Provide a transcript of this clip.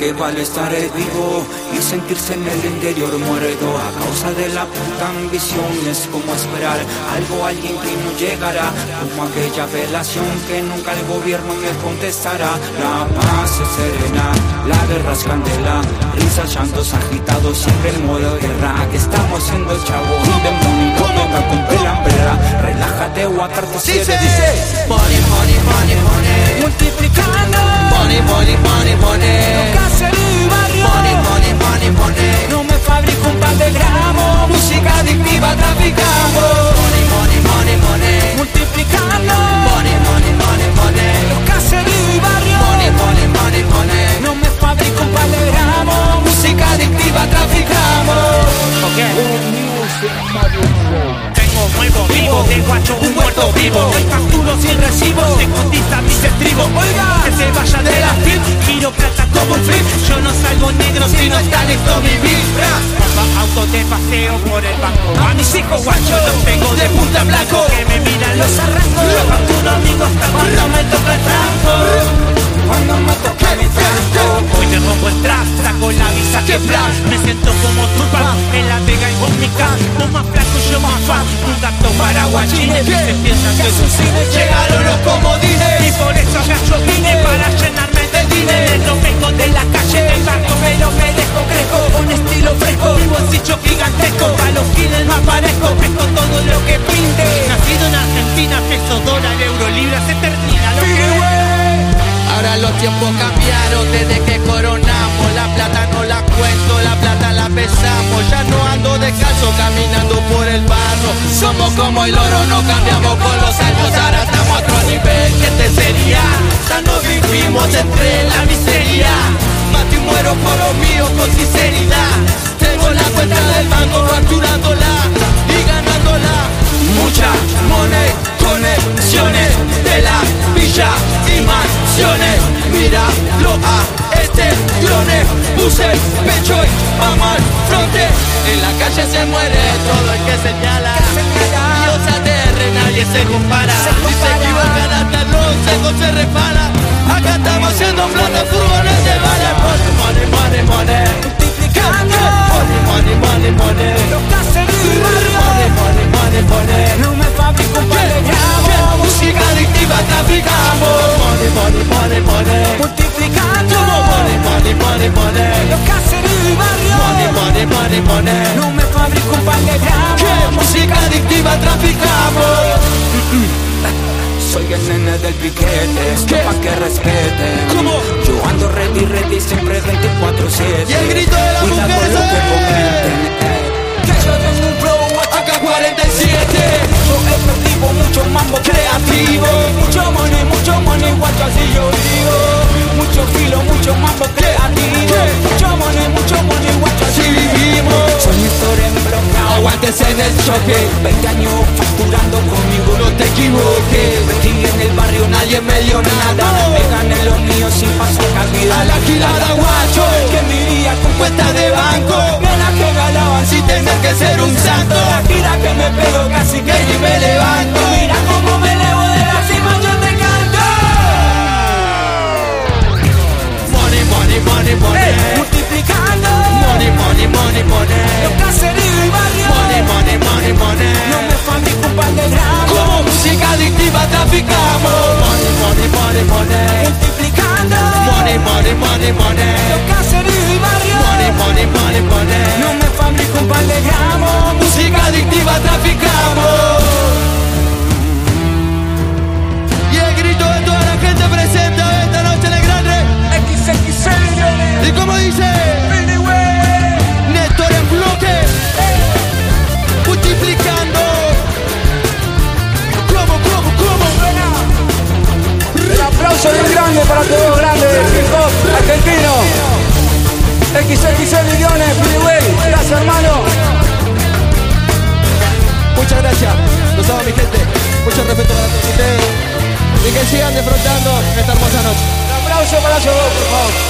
que vale estar vivo y sentirse en el interior muerto a causa de la puta ambición. Es como esperar algo, alguien que no llegará, como aquella apelación que nunca el gobierno me contestará. La paz es serena, la guerra es candela, risas, llantos agitados, siempre en modo guerra. Que estamos siendo el chavo, un demonio, venga con pelambrera, relájate o atarte si dice Money, money, money, money multiplicando Sin recibo, se cotiza mis estribos. Oiga, que se vaya de la film, giro plata como un flip. Yo no salgo negro si no está listo mi vibra. Auto de paseo por el banco. A mis hijos guacho los tengo de punta blanco. Que me miran los arrancos. Yo facturo amigo hasta cuando me toca el tranco. Un gato para guachines que se piensan que es un cine. Llegaron los comodines Y por eso agacho vine para llenarme de dinero. Vengo de la calle del barrio Pero me dejo crejo. Con estilo fresco Mi bolsillo gigantesco. A los giles no aparezco Pesco todo lo que pinte. Nacido en Argentina, peso, dólar, euro, libra Se termina lo que Ahora los tiempos cambiaron desde que coronamos. La plata no la cuento, la plata la pesamos. Ya no ando descalzo caminando Somos como el oro, no cambiamos con los años. Ahora estamos a otro nivel, ¿qué te sería? Ya no vivimos entre la miseria. Mato y muero por lo mío con sinceridad. Tengo la cuenta del banco facturándola y ganándola. Mucha money conexiones de la villa y mansiones. Míralo a Puse el pecho y vamos al fronte. En la calle se muere todo el que señala. Dios aterre, nadie se compara. Si se equivocan hasta los secos se repara traficamos? Soy el nene del piquete, esto ¿Qué? pa' que respeten ¿Cómo? Yo ando ready, ready, siempre 24-7 Y el grito de las Cuidado mujeres lo que es- comenten eh. Que yo tengo un flow AK-47 Mucho efectivo, mucho mambo creativo Mucho money, mucho money, guacho así yo digo Mucho filo, mucho mambo creativo Aguántese en el choque. 20 años facturando conmigo No te equivoques Aquí en el barrio nadie me dio nada. Me gané los míos sin pasar calidad. La gilada, guacho. Que me iría con cuenta de banco. Nena que ganaban sin tener que ser un santo. La gira que me pego casi que ni me levanto Money, money, Los caseríos y barrios Money, money, money, money. No me fabrico un par de gramos. Música adictiva traficamos. Y el grito de toda la gente presente esta noche en el grande. XXL millones Y como dice Néstor en bloque Multiplicando. Como, como, como El aplauso bien grande para todos los argentino. XXL millones, Freeway. Gracias, hermano. Muchas gracias Los amo mi gente Mucho respeto para todos ustedes Y que sigan disfrutando esta hermosa noche Un aplauso para ellos dos, por favor.